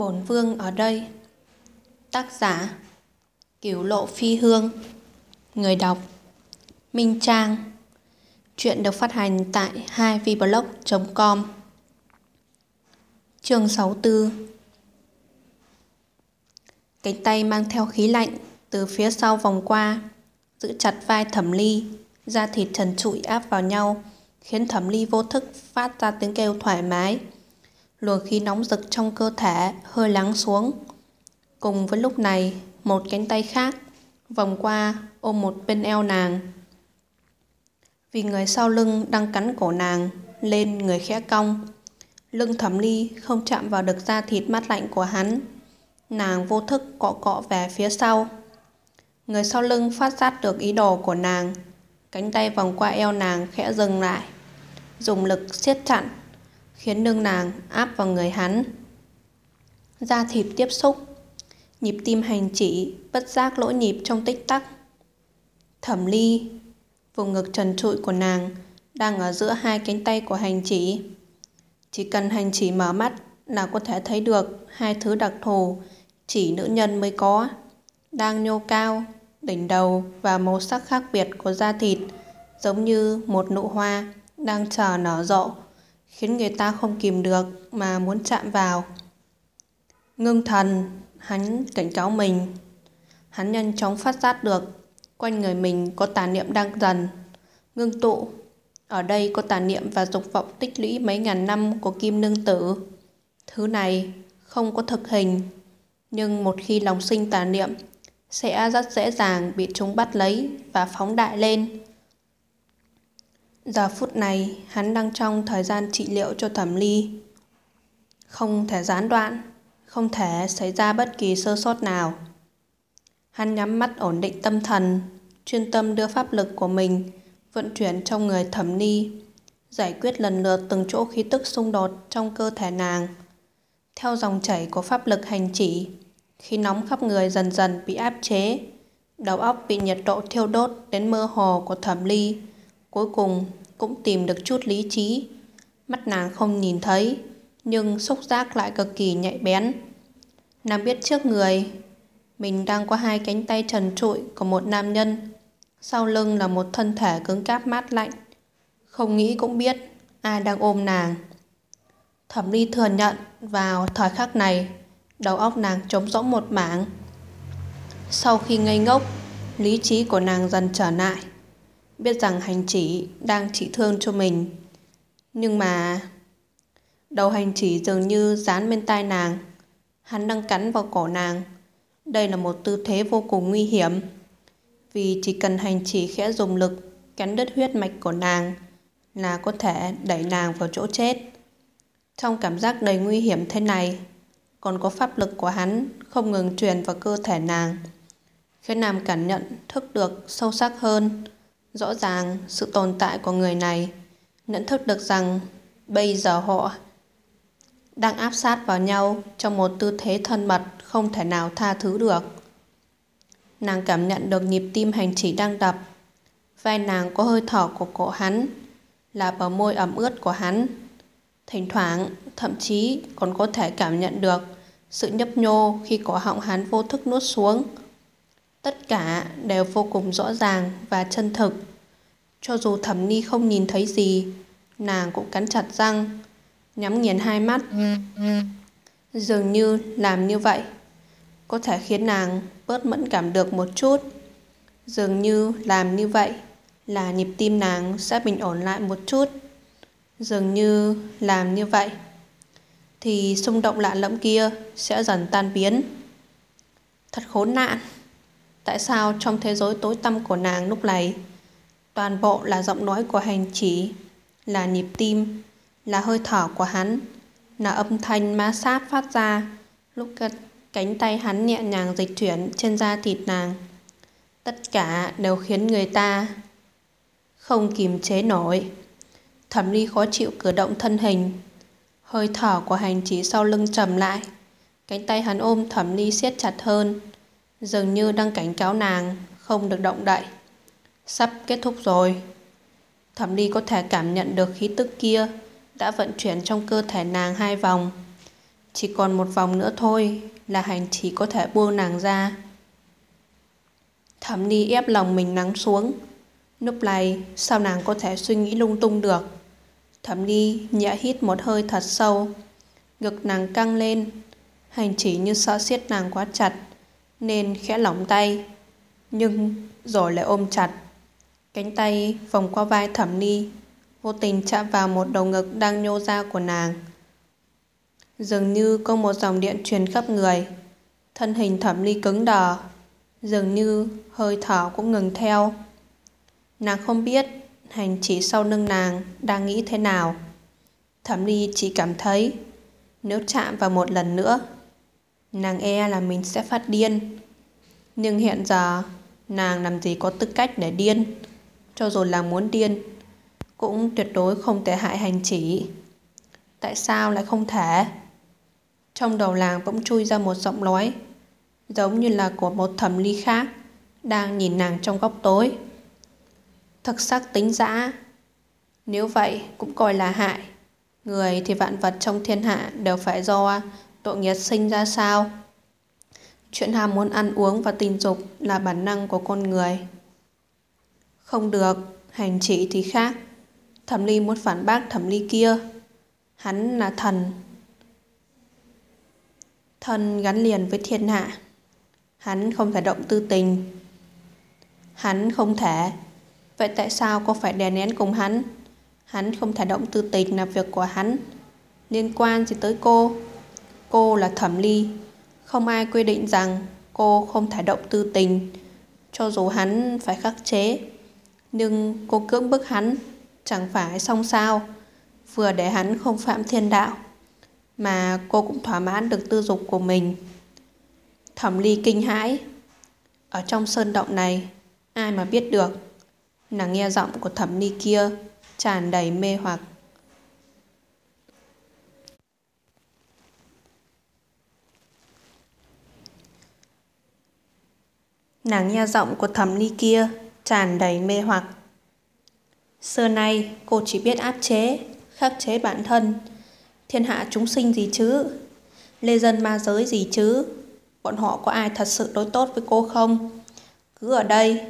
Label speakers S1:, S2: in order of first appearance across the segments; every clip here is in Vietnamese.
S1: bốn vương ở đây. Tác giả Cửu lộ phi hương. Người đọc, Minh Trang. Chuyện được phát hành tại 2vblog.com Chương 64 Cánh tay mang theo khí lạnh từ phía sau vòng qua, giữ chặt vai thẩm ly. Da thịt trần trụi áp vào nhau, khiến thẩm ly vô thức phát ra tiếng kêu thoải mái luồng khí nóng rực trong cơ thể hơi lắng xuống. Cùng với lúc này, một cánh tay khác vòng qua ôm một bên eo nàng. Vì người sau lưng đang cắn cổ nàng lên người khẽ cong. Lưng thẩm ly không chạm vào được da thịt mát lạnh của hắn. Nàng vô thức cọ cọ về phía sau. Người sau lưng phát giác được ý đồ của nàng. Cánh tay vòng qua eo nàng khẽ dừng lại. Dùng lực siết chặt khiến lưng nàng áp vào người hắn. Da thịt tiếp xúc, nhịp tim hành chỉ, bất giác lỗ nhịp trong tích tắc. Thẩm ly, vùng ngực trần trụi của nàng đang ở giữa hai cánh tay của hành chỉ. Chỉ cần hành chỉ mở mắt là có thể thấy được hai thứ đặc thù chỉ nữ nhân mới có. Đang nhô cao, đỉnh đầu và màu sắc khác biệt của da thịt giống như một nụ hoa đang chờ nở rộ khiến người ta không kìm được mà muốn chạm vào. Ngưng thần, hắn cảnh cáo mình. Hắn nhanh chóng phát giác được quanh người mình có tà niệm đang dần, ngưng tụ. Ở đây có tà niệm và dục vọng tích lũy mấy ngàn năm của kim nương tử. Thứ này không có thực hình, nhưng một khi lòng sinh tà niệm sẽ rất dễ dàng bị chúng bắt lấy và phóng đại lên Giờ phút này, hắn đang trong thời gian trị liệu cho thẩm ly. Không thể gián đoạn, không thể xảy ra bất kỳ sơ sót nào. Hắn nhắm mắt ổn định tâm thần, chuyên tâm đưa pháp lực của mình vận chuyển trong người thẩm ly, giải quyết lần lượt từng chỗ khí tức xung đột trong cơ thể nàng. Theo dòng chảy của pháp lực hành chỉ, khí nóng khắp người dần dần bị áp chế, đầu óc bị nhiệt độ thiêu đốt đến mơ hồ của thẩm ly, cuối cùng cũng tìm được chút lý trí. Mắt nàng không nhìn thấy, nhưng xúc giác lại cực kỳ nhạy bén. Nàng biết trước người, mình đang có hai cánh tay trần trụi của một nam nhân. Sau lưng là một thân thể cứng cáp mát lạnh. Không nghĩ cũng biết ai đang ôm nàng. Thẩm ly thừa nhận vào thời khắc này, đầu óc nàng trống rỗng một mảng. Sau khi ngây ngốc, lý trí của nàng dần trở lại biết rằng hành chỉ đang trị thương cho mình. Nhưng mà... Đầu hành chỉ dường như dán bên tai nàng. Hắn đang cắn vào cổ nàng. Đây là một tư thế vô cùng nguy hiểm. Vì chỉ cần hành chỉ khẽ dùng lực cắn đứt huyết mạch của nàng là có thể đẩy nàng vào chỗ chết. Trong cảm giác đầy nguy hiểm thế này, còn có pháp lực của hắn không ngừng truyền vào cơ thể nàng. Khiến nàng cảm nhận thức được sâu sắc hơn Rõ ràng sự tồn tại của người này nhận thức được rằng bây giờ họ đang áp sát vào nhau trong một tư thế thân mật không thể nào tha thứ được. Nàng cảm nhận được nhịp tim hành chỉ đang đập. Vai nàng có hơi thở của cổ hắn, là bờ môi ẩm ướt của hắn. Thỉnh thoảng, thậm chí còn có thể cảm nhận được sự nhấp nhô khi cổ họng hắn vô thức nuốt xuống. Tất cả đều vô cùng rõ ràng và chân thực. Cho dù thẩm ni không nhìn thấy gì, nàng cũng cắn chặt răng, nhắm nghiền hai mắt. Dường như làm như vậy, có thể khiến nàng bớt mẫn cảm được một chút. Dường như làm như vậy là nhịp tim nàng sẽ bình ổn lại một chút. Dường như làm như vậy thì xung động lạ lẫm kia sẽ dần tan biến. Thật khốn nạn. Tại sao trong thế giới tối tăm của nàng lúc này toàn bộ là giọng nói của hành chỉ, là nhịp tim, là hơi thở của hắn, là âm thanh ma sát phát ra lúc cánh tay hắn nhẹ nhàng dịch chuyển trên da thịt nàng. Tất cả đều khiến người ta không kìm chế nổi. Thẩm ly khó chịu cử động thân hình, hơi thở của hành chỉ sau lưng trầm lại. Cánh tay hắn ôm thẩm ly siết chặt hơn, dường như đang cảnh cáo nàng không được động đậy. Sắp kết thúc rồi. Thẩm Ly có thể cảm nhận được khí tức kia đã vận chuyển trong cơ thể nàng hai vòng. Chỉ còn một vòng nữa thôi là hành chỉ có thể buông nàng ra. Thẩm Ly ép lòng mình nắng xuống. Lúc này, sao nàng có thể suy nghĩ lung tung được. Thẩm Ly nhẹ hít một hơi thật sâu. Ngực nàng căng lên. Hành chỉ như sợ siết nàng quá chặt. Nên khẽ lỏng tay. Nhưng rồi lại ôm chặt. Cánh tay vòng qua vai Thẩm Ni. Vô tình chạm vào một đầu ngực đang nhô ra của nàng. Dường như có một dòng điện truyền khắp người. Thân hình Thẩm Ly cứng đờ. Dường như hơi thở cũng ngừng theo. Nàng không biết hành chỉ sau lưng nàng đang nghĩ thế nào. Thẩm Ly chỉ cảm thấy nếu chạm vào một lần nữa, nàng e là mình sẽ phát điên. Nhưng hiện giờ, nàng làm gì có tư cách để điên. Cho dù là muốn điên, cũng tuyệt đối không thể hại hành chỉ. Tại sao lại không thể? Trong đầu làng bỗng chui ra một giọng nói, giống như là của một thẩm ly khác, đang nhìn nàng trong góc tối. Thực sắc tính dã. Nếu vậy cũng coi là hại. Người thì vạn vật trong thiên hạ đều phải do tội nghiệp sinh ra sao. Chuyện ham muốn ăn uống và tình dục là bản năng của con người. Không được, hành trị thì khác. Thẩm ly muốn phản bác thẩm ly kia. Hắn là thần. Thần gắn liền với thiên hạ. Hắn không thể động tư tình. Hắn không thể. Vậy tại sao cô phải đè nén cùng hắn? Hắn không thể động tư tình là việc của hắn. Liên quan gì tới cô? Cô là thẩm ly. Không ai quy định rằng cô không thả động tư tình. Cho dù hắn phải khắc chế. Nhưng cô cưỡng bức hắn chẳng phải xong sao. Vừa để hắn không phạm thiên đạo. Mà cô cũng thỏa mãn được tư dục của mình. Thẩm ly kinh hãi. Ở trong sơn động này, ai mà biết được. Nàng nghe giọng của thẩm ly kia tràn đầy mê hoặc. Nàng nghe giọng của thẩm ly kia tràn đầy mê hoặc. Xưa nay cô chỉ biết áp chế, khắc chế bản thân. Thiên hạ chúng sinh gì chứ? Lê dân ma giới gì chứ? Bọn họ có ai thật sự đối tốt với cô không? Cứ ở đây,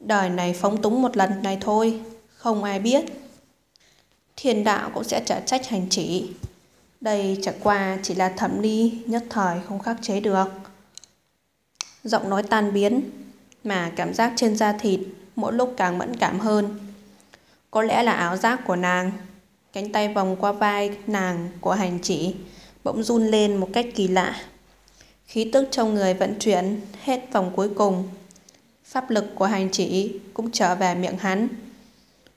S1: đời này phóng túng một lần này thôi, không ai biết. Thiên đạo cũng sẽ trả trách hành chỉ. Đây chẳng qua chỉ là thẩm ly nhất thời không khắc chế được. Giọng nói tan biến, mà cảm giác trên da thịt mỗi lúc càng mẫn cảm hơn. Có lẽ là áo giác của nàng, cánh tay vòng qua vai nàng của hành chỉ, bỗng run lên một cách kỳ lạ. Khí tức trong người vận chuyển hết vòng cuối cùng. Pháp lực của hành chỉ cũng trở về miệng hắn.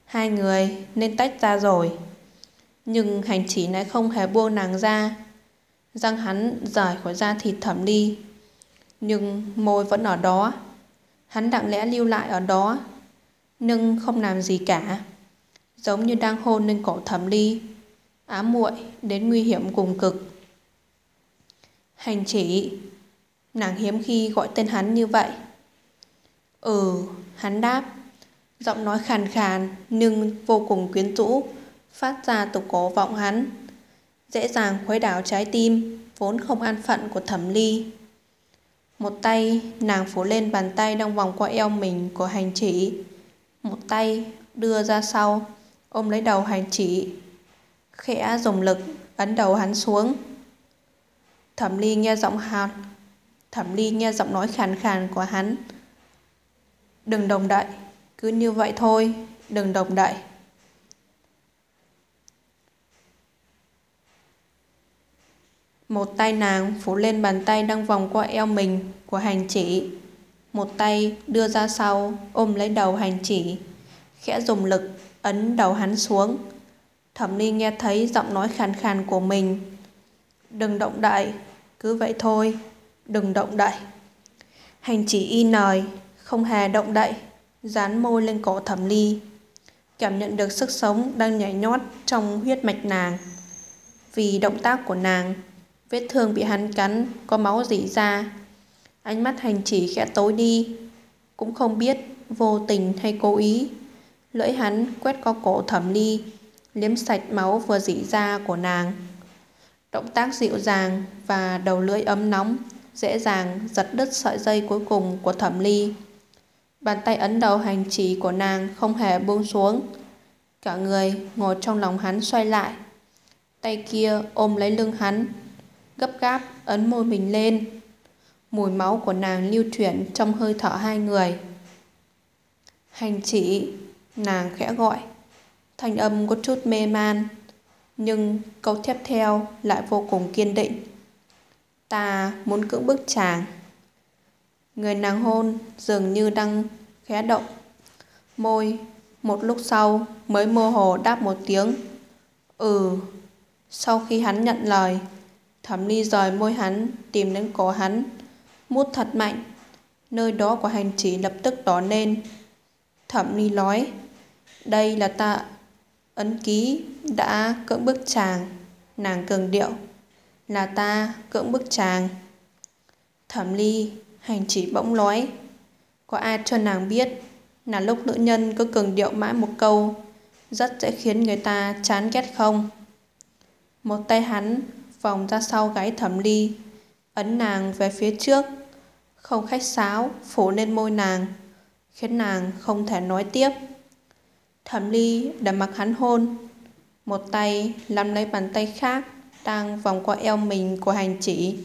S1: Hai người nên tách ra rồi. Nhưng hành chỉ lại không hề buông nàng ra. Răng hắn rời khỏi da thịt thẩm đi. Nhưng môi vẫn ở đó. Hắn đặng lẽ lưu lại ở đó. Nhưng không làm gì cả. Giống như đang hôn lên cổ thẩm ly. Ám muội đến nguy hiểm cùng cực. Hành chỉ, Nàng hiếm khi gọi tên hắn như vậy Ừ Hắn đáp Giọng nói khàn khàn Nhưng vô cùng quyến rũ, Phát ra từ cổ vọng hắn Dễ dàng khuấy đảo trái tim, Vốn không an phận của thẩm ly một tay, Nàng phủ lên bàn tay đang vòng qua eo mình Của hành chỉ. Một tay, đưa ra sau. Ôm lấy đầu hành chỉ. Khẽ dùng lực, ấn đầu hắn xuống. Thẩm Ly nghe giọng hạt Thẩm Ly nghe giọng nói khàn khàn của hắn. Đừng đồng đậy, Cứ như vậy thôi, Đừng đồng đậy. Một tay nàng phủ lên bàn tay đang vòng qua eo mình của hành chỉ. Một tay đưa ra sau ôm lấy đầu hành chỉ. Khẽ dùng lực ấn đầu hắn xuống. Thẩm Ly nghe thấy giọng nói khàn khàn của mình. Đừng động đậy, cứ vậy thôi, đừng động đậy. Hành chỉ y nời, không hề động đậy, dán môi lên cổ thẩm ly. Cảm nhận được sức sống đang nhảy nhót trong huyết mạch nàng. Vì động tác của nàng, vết thương bị hắn cắn, có máu dỉ ra. Ánh mắt hành chỉ khẽ tối đi, cũng không biết vô tình hay cố ý. Lưỡi hắn quét qua cổ thẩm ly, liếm sạch máu vừa dỉ ra của nàng. Động tác dịu dàng và đầu lưỡi ấm nóng dễ dàng giật đứt sợi dây cuối cùng của thẩm ly. Bàn tay ấn đầu hành chỉ của nàng không hề buông xuống. Cả người ngồi trong lòng hắn xoay lại. Tay kia ôm lấy lưng hắn, gấp gáp ấn môi mình lên. Mùi máu của nàng lưu chuyển trong hơi thở hai người. Hành chỉ, nàng khẽ gọi. Thanh âm có chút mê man, nhưng câu tiếp theo lại vô cùng kiên định. Ta muốn cưỡng bức chàng. Người nàng hôn dường như đang khẽ động. Môi, một lúc sau mới mơ hồ đáp một tiếng. Ừ. Sau khi hắn nhận lời, thẩm ly rời môi hắn, tìm đến cổ hắn, mút thật mạnh. Nơi đó của hành chỉ lập tức đỏ lên. Thẩm ly nói, đây là ta ấn ký đã cưỡng bức chàng. Nàng cường điệu, là ta cưỡng bức chàng. Thẩm ly, hành chỉ bỗng nói, có ai cho nàng biết là lúc nữ nhân cứ cường điệu mãi một câu rất sẽ khiến người ta chán ghét không? Một tay hắn vòng ra sau gáy thẩm ly, ấn nàng về phía trước, không khách sáo phủ lên môi nàng, khiến nàng không thể nói tiếp. Thẩm ly đã mặc hắn hôn, một tay nắm lấy bàn tay khác đang vòng qua eo mình của hành chỉ,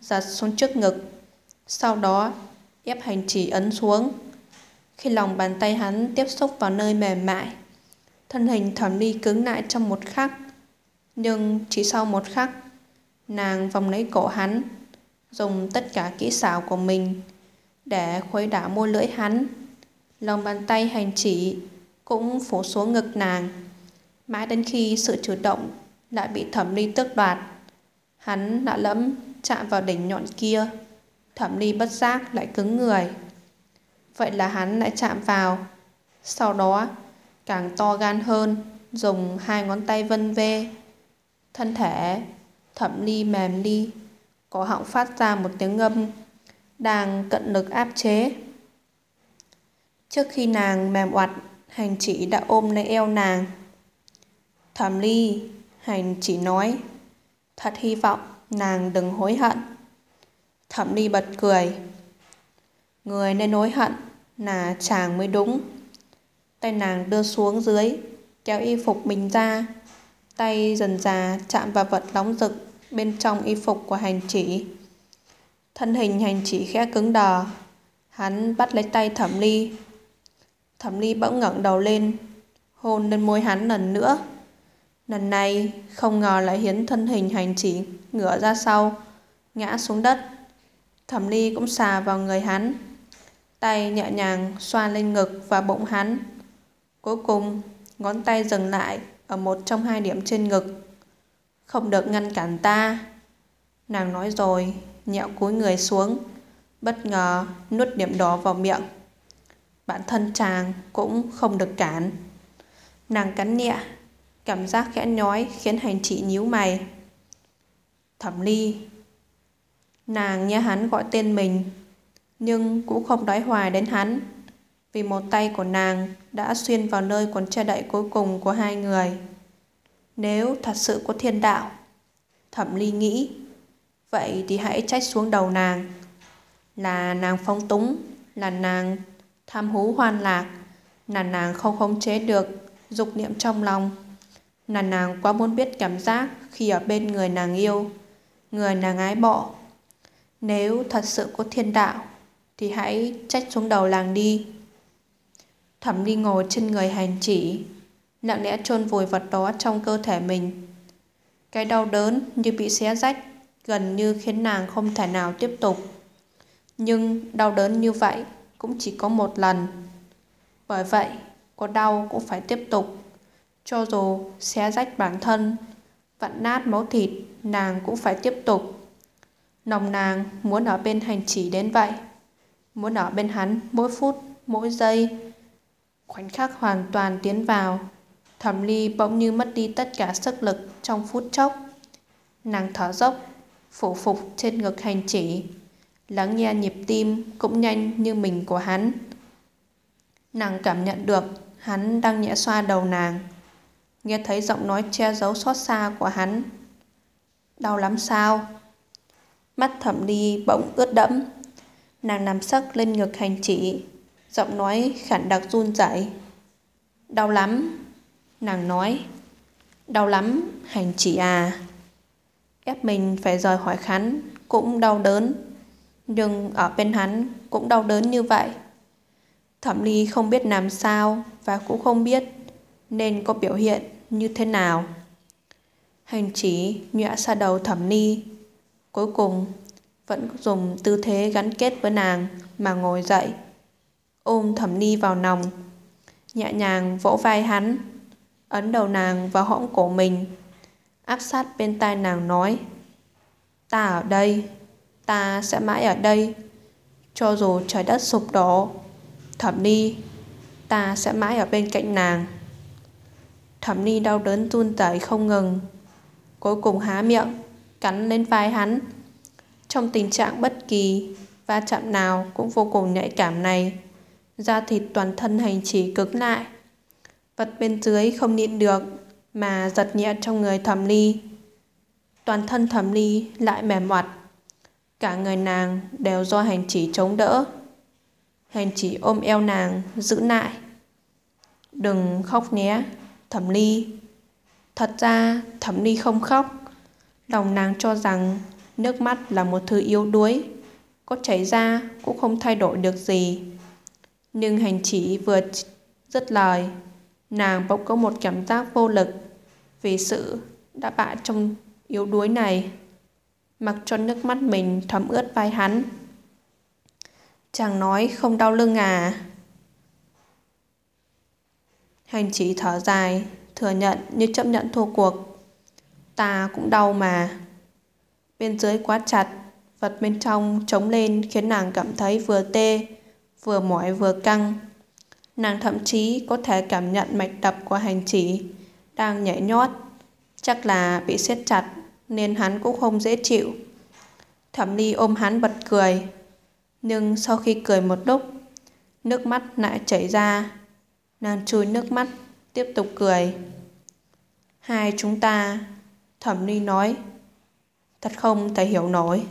S1: giật xuống trước ngực. Sau đó ép hành chỉ ấn xuống. Khi lòng bàn tay hắn tiếp xúc vào nơi mềm mại, thân hình thẩm ly cứng lại trong một khắc. Nhưng chỉ sau một khắc, nàng vòng lấy cổ hắn, dùng tất cả kỹ xảo của mình để khuấy đảo môi lưỡi hắn. Lòng bàn tay hành chỉ cũng phủ xuống ngực nàng, mãi đến khi sự chủ động lại bị thẩm ly tước đoạt. Hắn đã lẫm chạm vào đỉnh nhọn kia, thẩm ly bất giác lại cứng người. Vậy là hắn lại chạm vào. Sau đó, càng to gan hơn, dùng hai ngón tay vân vê. Thân thể thẩm ly mềm đi, cổ họng phát ra một tiếng ngâm, đang cận lực áp chế. Trước khi nàng mềm oặt, hành chỉ đã ôm lấy eo nàng. Thẩm ly, hành chỉ nói, thật hy vọng nàng đừng hối hận. Thẩm ly bật cười. Người nên hối hận là chàng mới đúng. Tay nàng đưa xuống dưới, kéo y phục mình ra. Tay dần già chạm vào vật nóng rực bên trong y phục của hành chỉ. Thân hình hành chỉ khẽ cứng đờ. Hắn bắt lấy tay thẩm ly. Thẩm ly bỗng ngẩng đầu lên, hôn lên môi hắn lần nữa. Lần này không ngờ lại hiến thân hình hành chỉ ngửa ra sau, ngã xuống đất. Thẩm ly cũng xà vào người hắn. Tay nhẹ nhàng xoa lên ngực và bụng hắn. Cuối cùng, ngón tay dừng lại ở một trong hai điểm trên ngực. Không được ngăn cản ta. Nàng nói rồi, nhẹo cúi người xuống, bất ngờ nuốt điểm đỏ vào miệng. Bản thân chàng cũng không được cản. Nàng cắn nhẹ, cảm giác khẽ nhói khiến hành trị nhíu mày. Thẩm ly. Nàng nghe hắn gọi tên mình, nhưng cũng không đói hoài đến hắn, vì một tay của nàng đã xuyên vào nơi cuốn che đậy cuối cùng của hai người. Nếu thật sự có thiên đạo, thẩm ly nghĩ, vậy thì hãy trách xuống đầu nàng. Là nàng phong túng, là nàng tham hú hoan lạc, là nàng không khống chế được dục niệm trong lòng, là nàng quá muốn biết cảm giác khi ở bên người nàng yêu, người nàng ái bỏ. Nếu thật sự có thiên đạo, thì hãy trách xuống đầu làng đi. Thẩm đi ngồi trên người hành chỉ, lặng lẽ chôn vùi vật đó trong cơ thể mình. Cái đau đớn như bị xé rách, gần như khiến nàng không thể nào tiếp tục. Nhưng đau đớn như vậy cũng chỉ có một lần. Bởi vậy, có đau cũng phải tiếp tục. Cho dù xé rách bản thân, vặn nát máu thịt, nàng cũng phải tiếp tục. Lòng nàng muốn ở bên hành chỉ đến vậy. Muốn ở bên hắn mỗi phút, mỗi giây. Khoảnh khắc hoàn toàn tiến vào. Thẩm ly bỗng như mất đi tất cả sức lực trong phút chốc. Nàng thở dốc, phủ phục trên ngực hành chỉ lắng nghe nhịp tim cũng nhanh như mình của hắn. Nàng cảm nhận được hắn đang nhẹ xoa đầu nàng, nghe thấy giọng nói che giấu xót xa của hắn. Đau lắm sao? Mắt thẩm ly bỗng ướt đẫm. Nàng nằm sắc lên ngực hành chỉ, giọng nói khản đặc run rẩy. Đau lắm, nàng nói. Đau lắm, hành chỉ à. Ép mình phải rời khỏi hắn cũng đau đớn. Nhưng ở bên hắn cũng đau đớn như vậy. Thẩm ly không biết làm sao và cũng không biết nên có biểu hiện như thế nào. Hành chỉ nhọa xa đầu thẩm ly. Cuối cùng vẫn dùng tư thế gắn kết với nàng mà ngồi dậy. Ôm thẩm ni vào lòng. Nhẹ nhàng vỗ vai hắn. Ấn đầu nàng vào hõm cổ mình. Áp sát bên tai nàng nói. Ta ở đây. Ta sẽ mãi ở đây. Cho dù trời đất sụp đổ. Thẩm ni, Ta sẽ mãi ở bên cạnh nàng. Thẩm ni đau đớn run rẩy không ngừng cuối cùng há miệng, cắn lên vai hắn. Trong tình trạng bất kỳ va chạm nào cũng vô cùng nhạy cảm này, da thịt toàn thân hành chỉ cứng lại. Vật bên dưới không nhịn được mà giật nhẹ trong người thẩm ly. Toàn thân thẩm ly lại mềm mặt. Cả người nàng đều do hành chỉ chống đỡ. Hành chỉ ôm eo nàng giữ lại. Đừng khóc nhé, thẩm ly. Thật ra Thẩm Ly không khóc. Lòng nàng cho rằng nước mắt là một thứ yếu đuối. Có chảy ra cũng không thay đổi được gì. Nhưng hành chỉ vừa dứt lời, nàng bỗng có một cảm giác vô lực vì sự đã bại trong yếu đuối này. Mặc cho nước mắt mình thấm ướt vai hắn. Chàng nói không đau lưng à? Hành chỉ thở dài, thừa nhận như chấp nhận thua cuộc. Ta cũng đau mà. Bên dưới quá chặt, vật bên trong trống lên khiến nàng cảm thấy vừa tê, vừa mỏi vừa căng. Nàng thậm chí có thể cảm nhận mạch đập của hành chỉ đang nhảy nhót. Chắc là bị siết chặt nên hắn cũng không dễ chịu. Thẩm Ly ôm hắn bật cười. Nhưng sau khi cười một lúc, nước mắt lại chảy ra. Nàng chui nước mắt tiếp tục cười. Hai chúng ta, thẩm ly nói, thật không thể hiểu nổi.